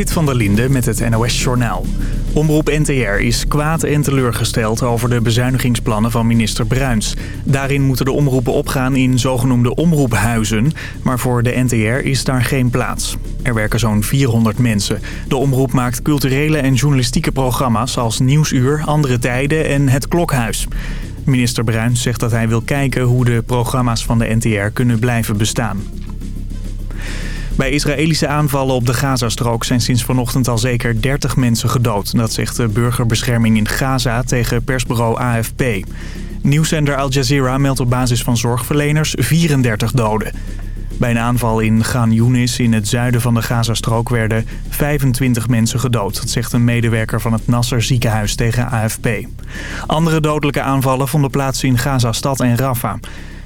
Zit van der Linde met het NOS-journaal. Omroep NTR is kwaad en teleurgesteld over de bezuinigingsplannen van minister Bruins. Daarin moeten de omroepen opgaan in zogenoemde omroephuizen. Maar voor de NTR is daar geen plaats. Er werken zo'n 400 mensen. De omroep maakt culturele en journalistieke programma's als Nieuwsuur, Andere Tijden en Het Klokhuis. Minister Bruins zegt dat hij wil kijken hoe de programma's van de NTR kunnen blijven bestaan. Bij Israëlische aanvallen op de Gazastrook zijn sinds vanochtend al zeker 30 mensen gedood. Dat zegt de burgerbescherming in Gaza tegen persbureau AFP. Nieuwszender Al Jazeera meldt op basis van zorgverleners 34 doden. Bij een aanval in Ghan Yunis in het zuiden van de Gazastrook werden 25 mensen gedood. Dat zegt een medewerker van het Nasser ziekenhuis tegen AFP. Andere dodelijke aanvallen vonden plaats in Gaza-stad en Rafah.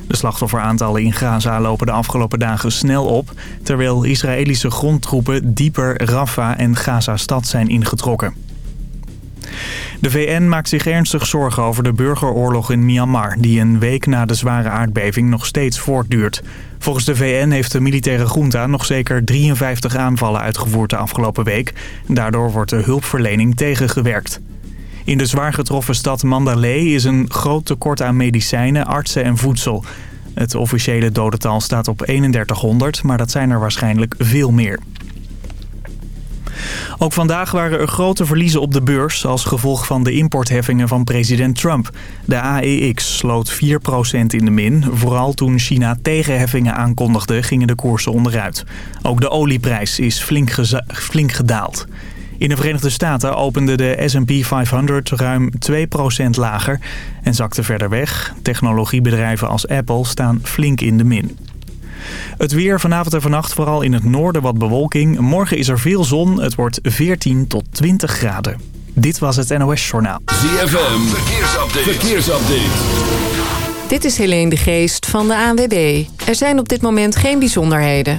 De slachtofferaantallen in Gaza lopen de afgelopen dagen snel op... terwijl Israëlische grondtroepen dieper Rafah en Gaza-stad zijn ingetrokken. De VN maakt zich ernstig zorgen over de burgeroorlog in Myanmar... die een week na de zware aardbeving nog steeds voortduurt. Volgens de VN heeft de militaire junta nog zeker 53 aanvallen uitgevoerd de afgelopen week. Daardoor wordt de hulpverlening tegengewerkt. In de zwaar getroffen stad Mandalay is een groot tekort aan medicijnen, artsen en voedsel. Het officiële dodental staat op 3100, maar dat zijn er waarschijnlijk veel meer. Ook vandaag waren er grote verliezen op de beurs als gevolg van de importheffingen van president Trump. De AEX sloot 4% in de min. Vooral toen China tegenheffingen aankondigde gingen de koersen onderuit. Ook de olieprijs is flink, flink gedaald. In de Verenigde Staten opende de S&P 500 ruim 2% lager en zakte verder weg. Technologiebedrijven als Apple staan flink in de min. Het weer vanavond en vannacht vooral in het noorden wat bewolking. Morgen is er veel zon. Het wordt 14 tot 20 graden. Dit was het NOS Journaal. ZFM, verkeersupdate. verkeersupdate. Dit is Helene de Geest van de ANWB. Er zijn op dit moment geen bijzonderheden.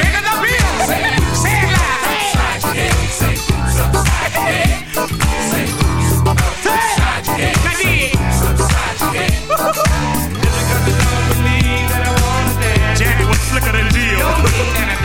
flicker than Geo.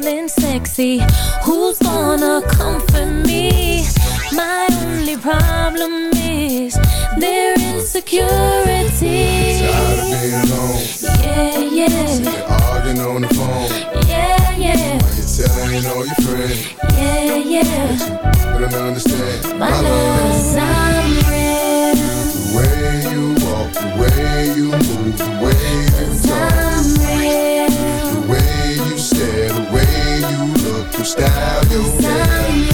Feeling sexy, who's gonna comfort me? My only problem is their insecurity. Tired of being alone. Yeah, yeah. Arguing on the phone. Yeah, yeah. Why you telling all your friends? Yeah, yeah. But I don't understand. My love's I'm real. The way you walk, the way you move, the way you talk. I'm real. style you.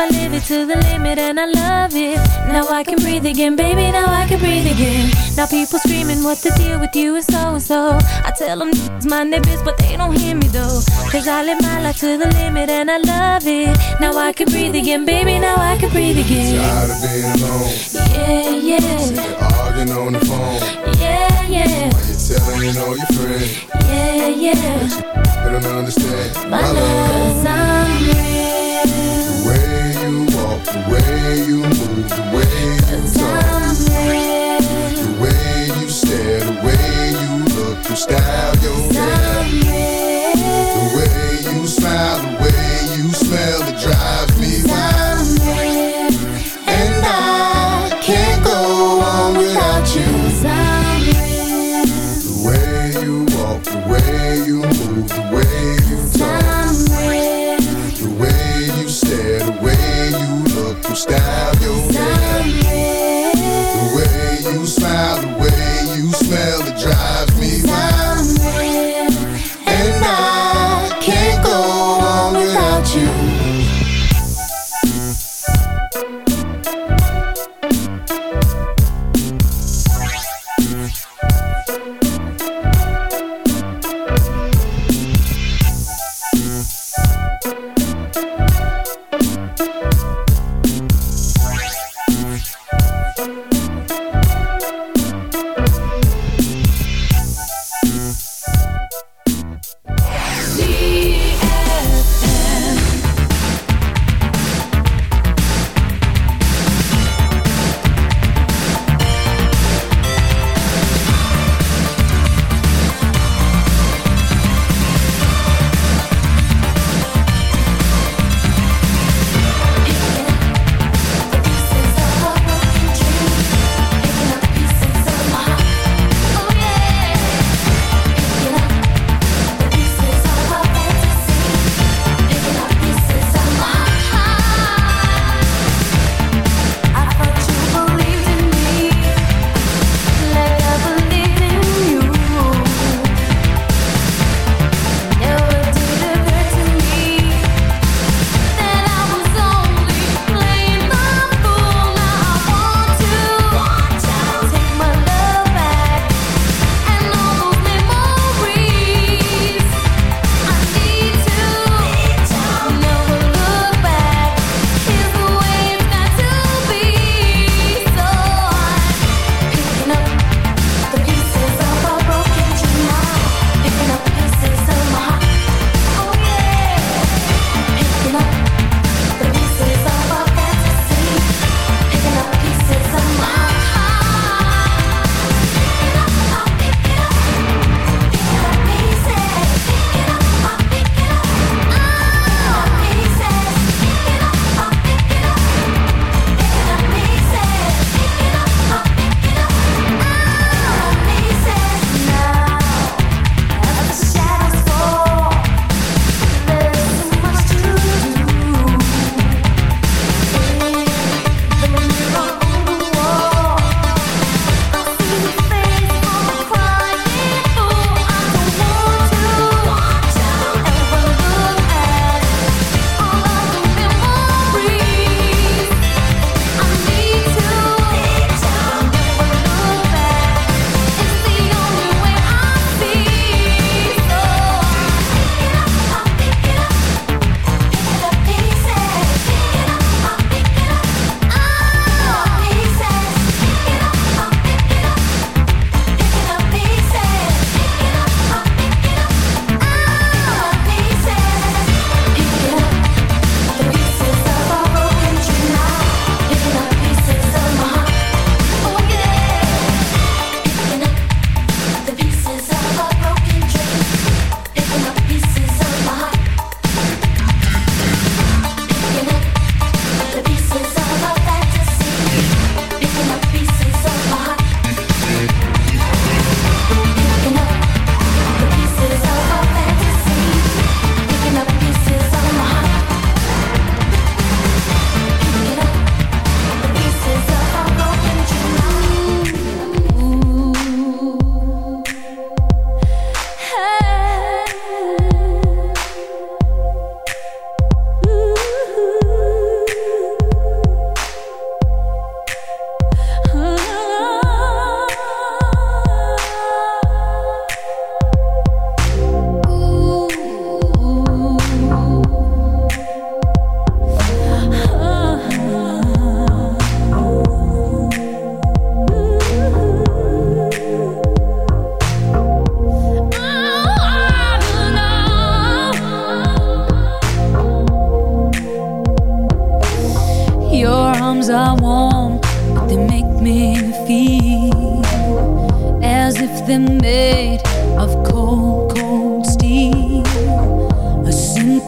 I live it to the limit and I love it. Now I can breathe again, baby, now I can breathe again. Now people screaming what the deal with you is so and so. I tell them it's mind their biz, but they don't hear me though. Cause I live my life to the limit and I love it. Now I can breathe again, baby, now I can breathe again. Tired of being alone, Yeah, yeah, arguing on the phone. yeah, yeah, Why you telling all your friends? yeah, yeah. They don't understand. My love's I'm the way you move, the way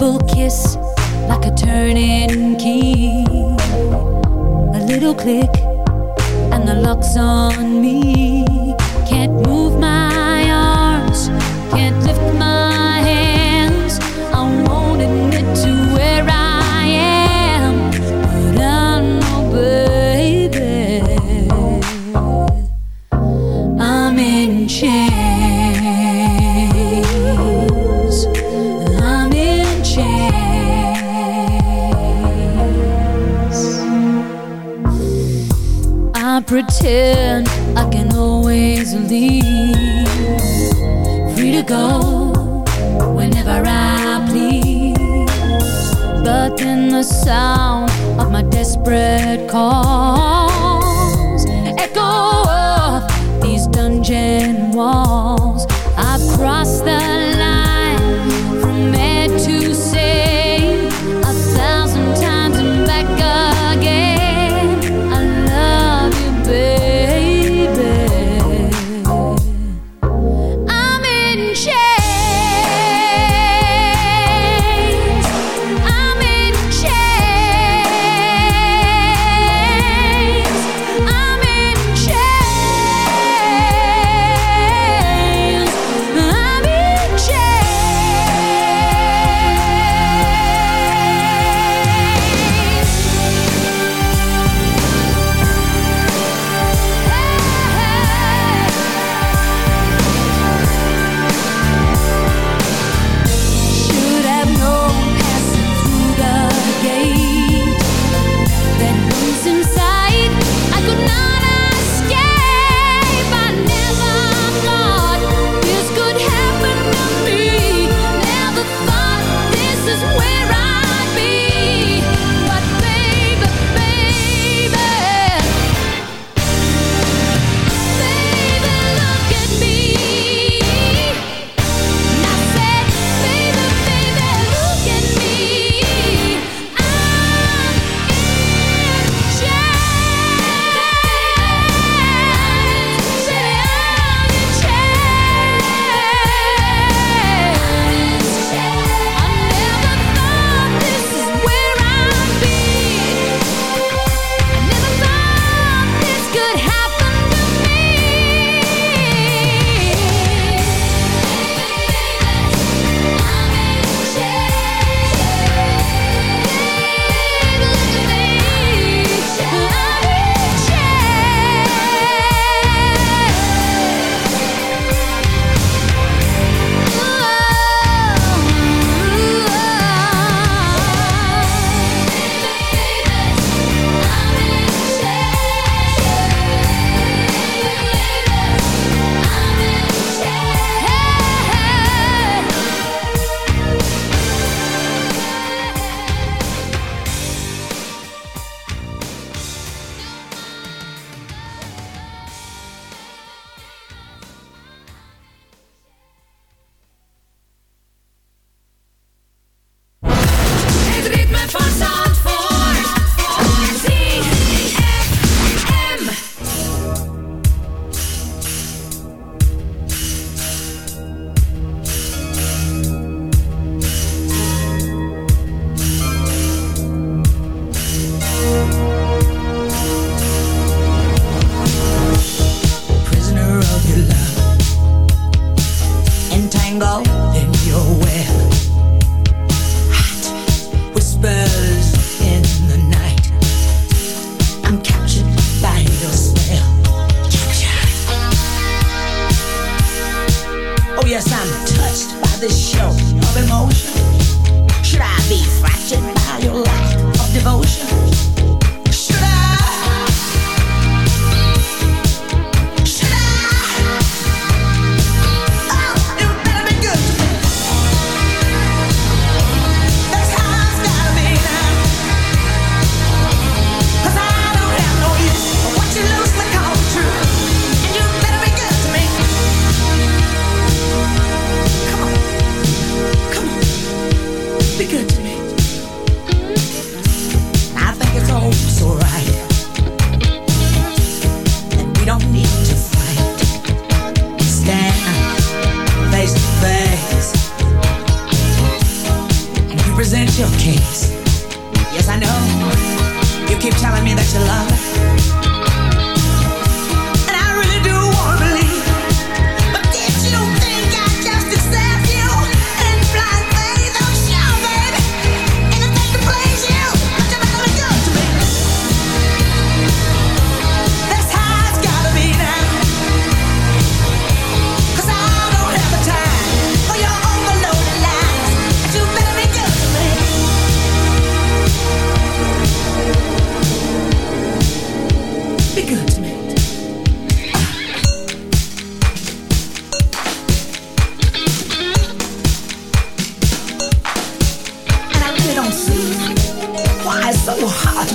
simple kiss, like a turning key. A little click, and the lock's on me. Can't move. pretend I can always leave. Free to go whenever I please. But in the sound of my desperate calls, echo of these dungeon walls.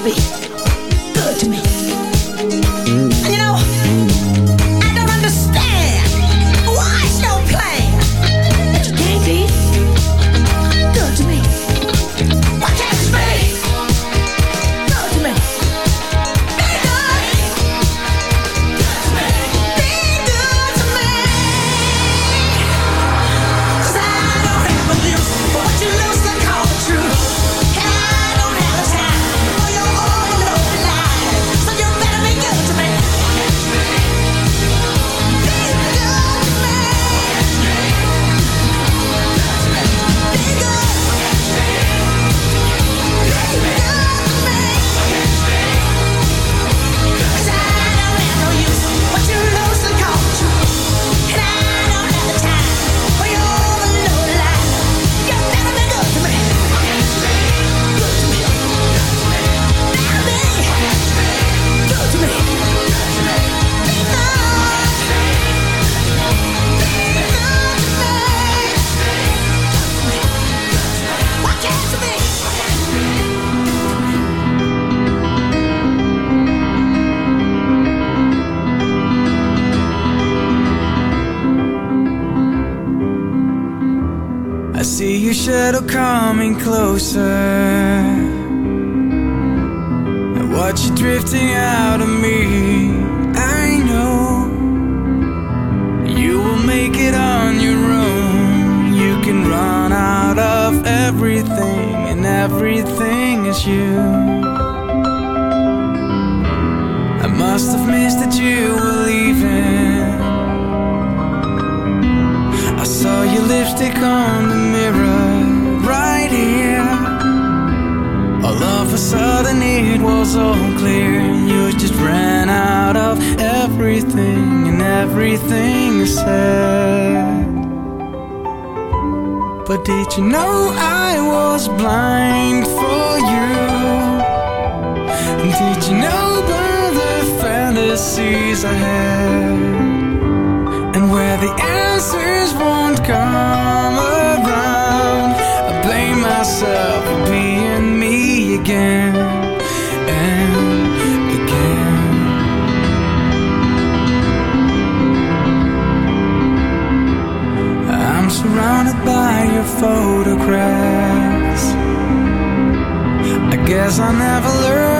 me. everything is you. I must have missed that you were leaving. I saw your lipstick on the mirror right here. All of a sudden it was all clear. You just ran out of everything, and everything said. But did you know I was blind for you? Did you know about the fantasies I had? And where the answers won't come around I blame myself for being me again photographs. I guess I never learned.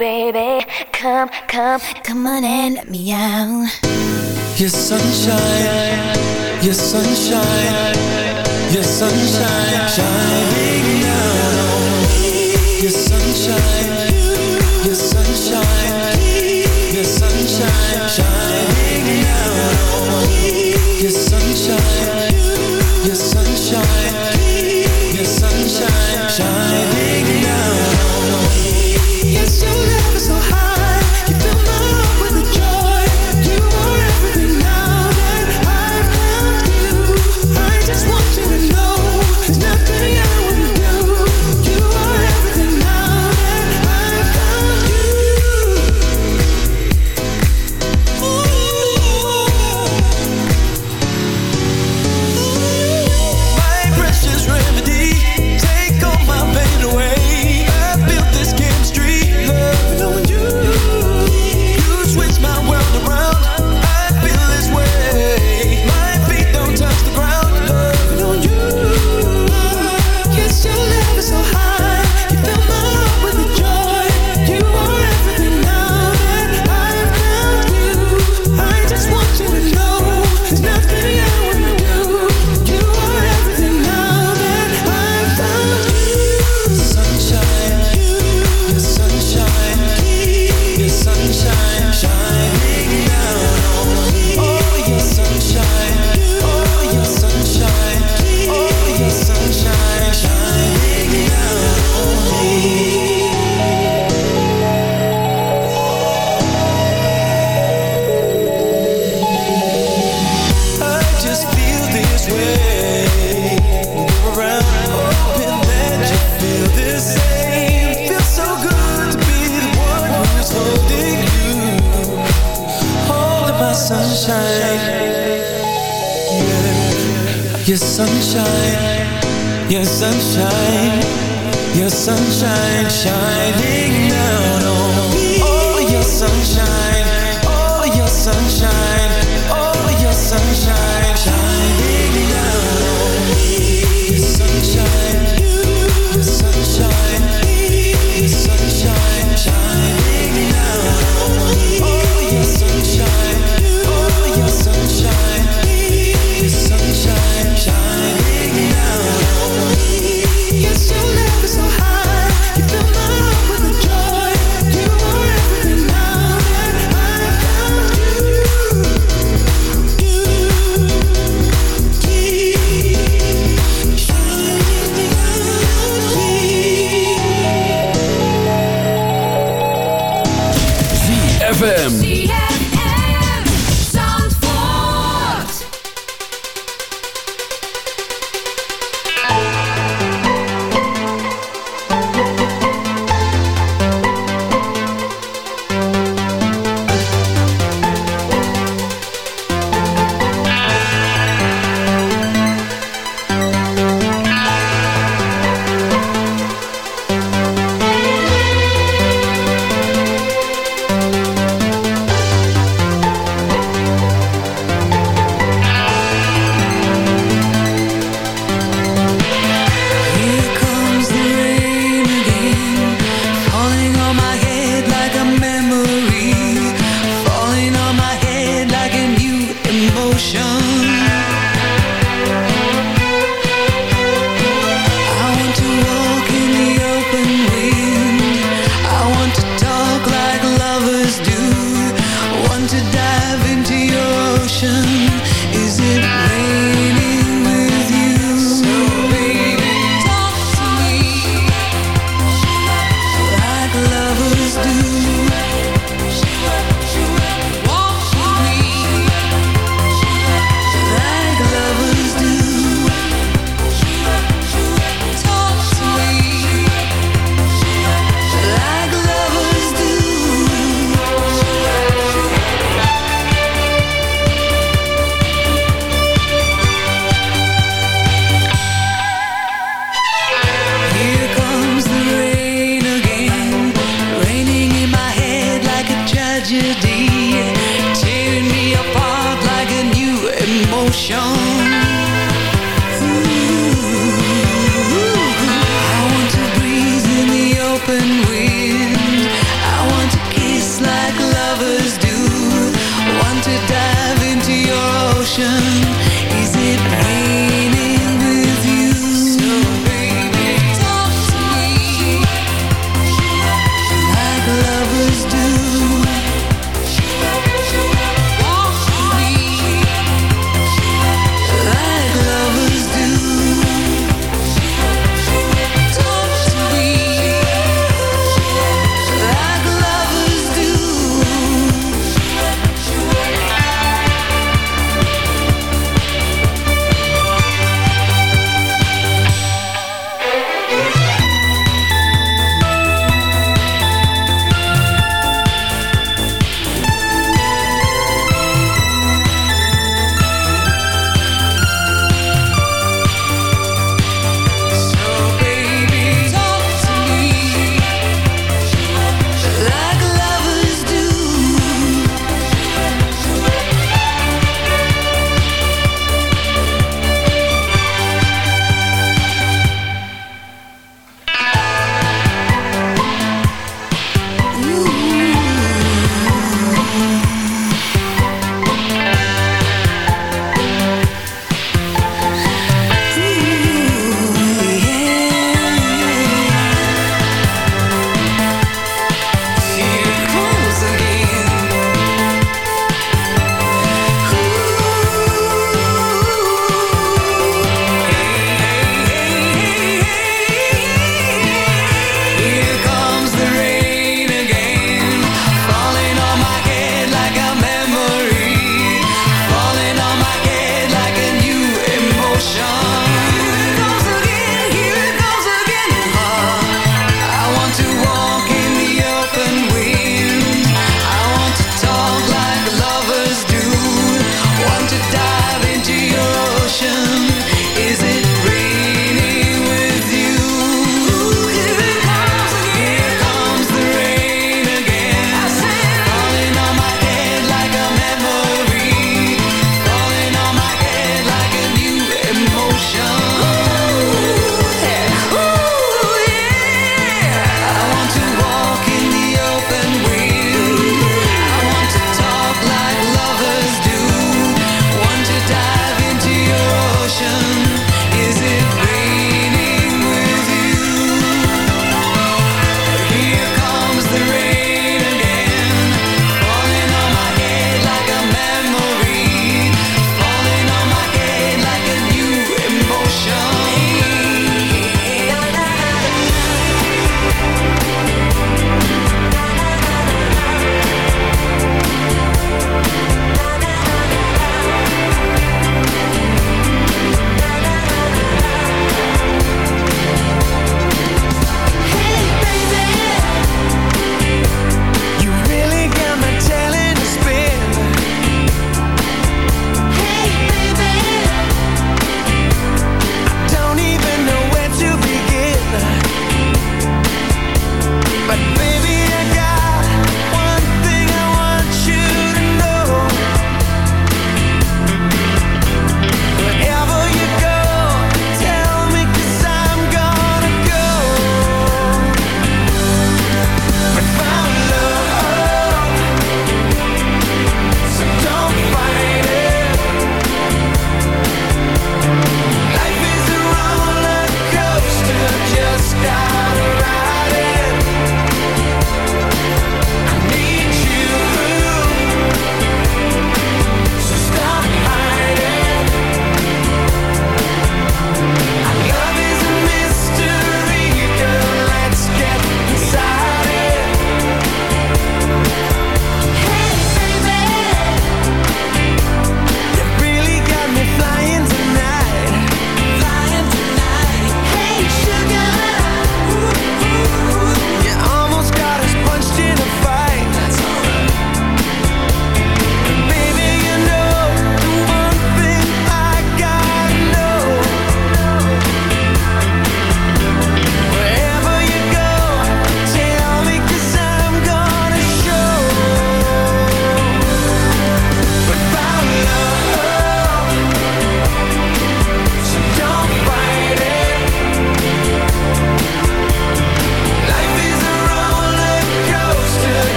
baby. Come, come, come on and let me out. Your sunshine, your sunshine, your sunshine, shining down on me. Your sunshine, your sunshine.